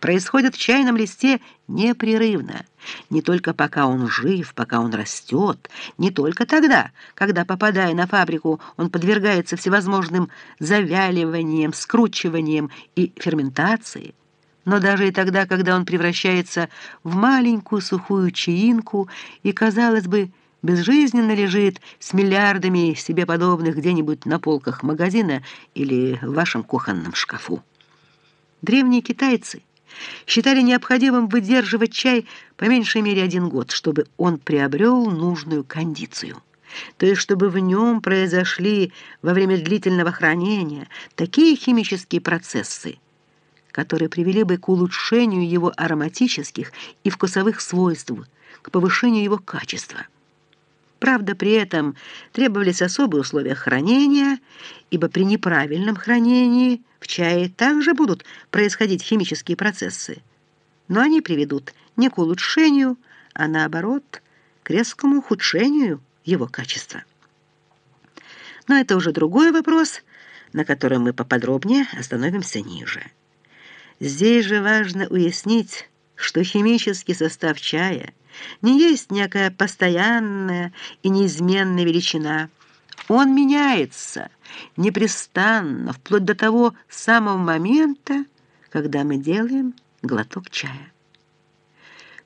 происходят в чайном листе непрерывно. Не только пока он жив, пока он растет, не только тогда, когда, попадая на фабрику, он подвергается всевозможным завяливаниям, скручиваниям и ферментации, но даже и тогда, когда он превращается в маленькую сухую чаинку и, казалось бы, безжизненно лежит с миллиардами себе подобных где-нибудь на полках магазина или в вашем кухонном шкафу. Древние китайцы считали необходимым выдерживать чай по меньшей мере один год, чтобы он приобрел нужную кондицию. То есть, чтобы в нем произошли во время длительного хранения такие химические процессы, которые привели бы к улучшению его ароматических и вкусовых свойств, к повышению его качества. Правда, при этом требовались особые условия хранения, ибо при неправильном хранении в чае также будут происходить химические процессы. Но они приведут не к улучшению, а наоборот, к резкому ухудшению его качества. Но это уже другой вопрос, на котором мы поподробнее остановимся ниже. Здесь же важно уяснить, что химический состав чая – не есть некая постоянная и неизменная величина. Он меняется непрестанно, вплоть до того самого момента, когда мы делаем глоток чая.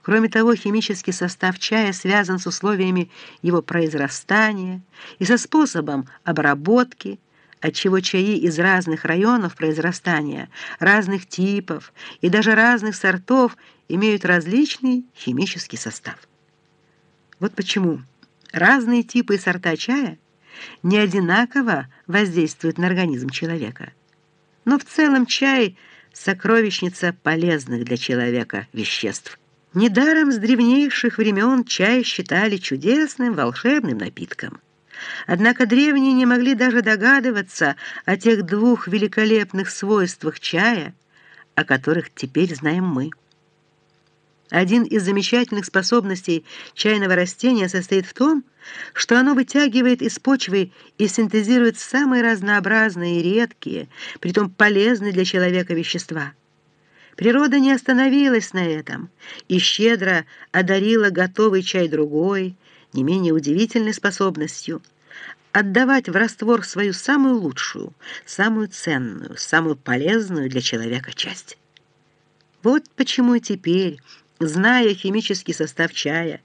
Кроме того, химический состав чая связан с условиями его произрастания и со способом обработки, отчего чаи из разных районов произрастания, разных типов и даже разных сортов имеют различный химический состав. Вот почему разные типы и сорта чая не одинаково воздействуют на организм человека. Но в целом чай – сокровищница полезных для человека веществ. Недаром с древнейших времен чай считали чудесным волшебным напитком. Однако древние не могли даже догадываться о тех двух великолепных свойствах чая, о которых теперь знаем мы. Один из замечательных способностей чайного растения состоит в том, что оно вытягивает из почвы и синтезирует самые разнообразные и редкие, притом полезные для человека вещества. Природа не остановилась на этом и щедро одарила готовый чай другой, не менее удивительной способностью отдавать в раствор свою самую лучшую, самую ценную, самую полезную для человека часть. Вот почему теперь Зная химический состав чая,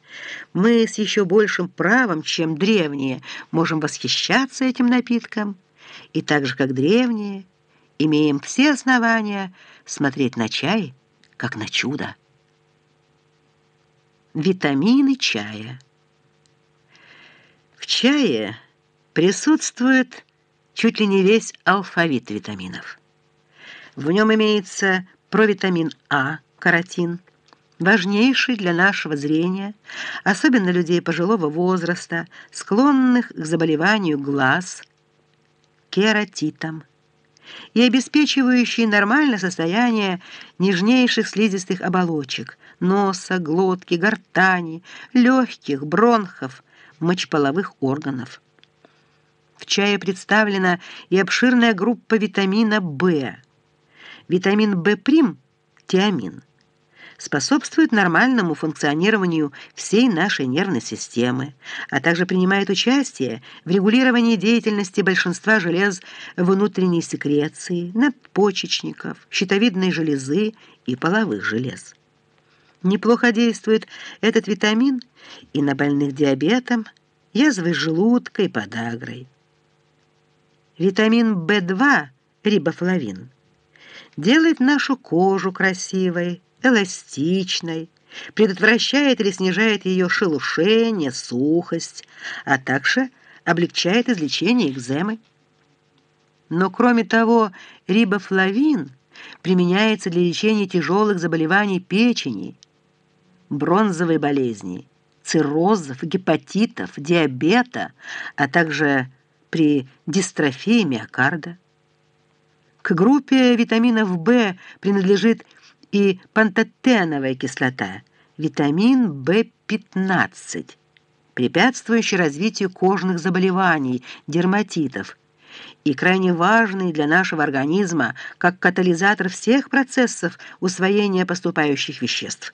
мы с еще большим правом, чем древние, можем восхищаться этим напитком, и так же, как древние, имеем все основания смотреть на чай, как на чудо. Витамины чая. В чае присутствует чуть ли не весь алфавит витаминов. В нем имеется провитамин А, каротин, важнейший для нашего зрения, особенно людей пожилого возраста, склонных к заболеванию глаз, кератитом, и обеспечивающий нормальное состояние нежнейших слизистых оболочек, носа, глотки, гортани, легких, бронхов, мочеполовых органов. В чае представлена и обширная группа витамина В. Витамин В' – тиамин – способствует нормальному функционированию всей нашей нервной системы, а также принимает участие в регулировании деятельности большинства желез внутренней секреции, надпочечников, щитовидной железы и половых желез. Неплохо действует этот витамин и на больных диабетом, язвой желудка и подагрой. Витамин В2, рибофлавин, делает нашу кожу красивой, эластичной, предотвращает или снижает ее шелушение, сухость, а также облегчает излечение экземы. Но кроме того, рибофлавин применяется для лечения тяжелых заболеваний печени, бронзовой болезни, циррозов, гепатитов, диабета, а также при дистрофии миокарда. К группе витаминов В принадлежит и пантотеновая кислота, витамин В15, препятствующий развитию кожных заболеваний, дерматитов, и крайне важный для нашего организма как катализатор всех процессов усвоения поступающих веществ.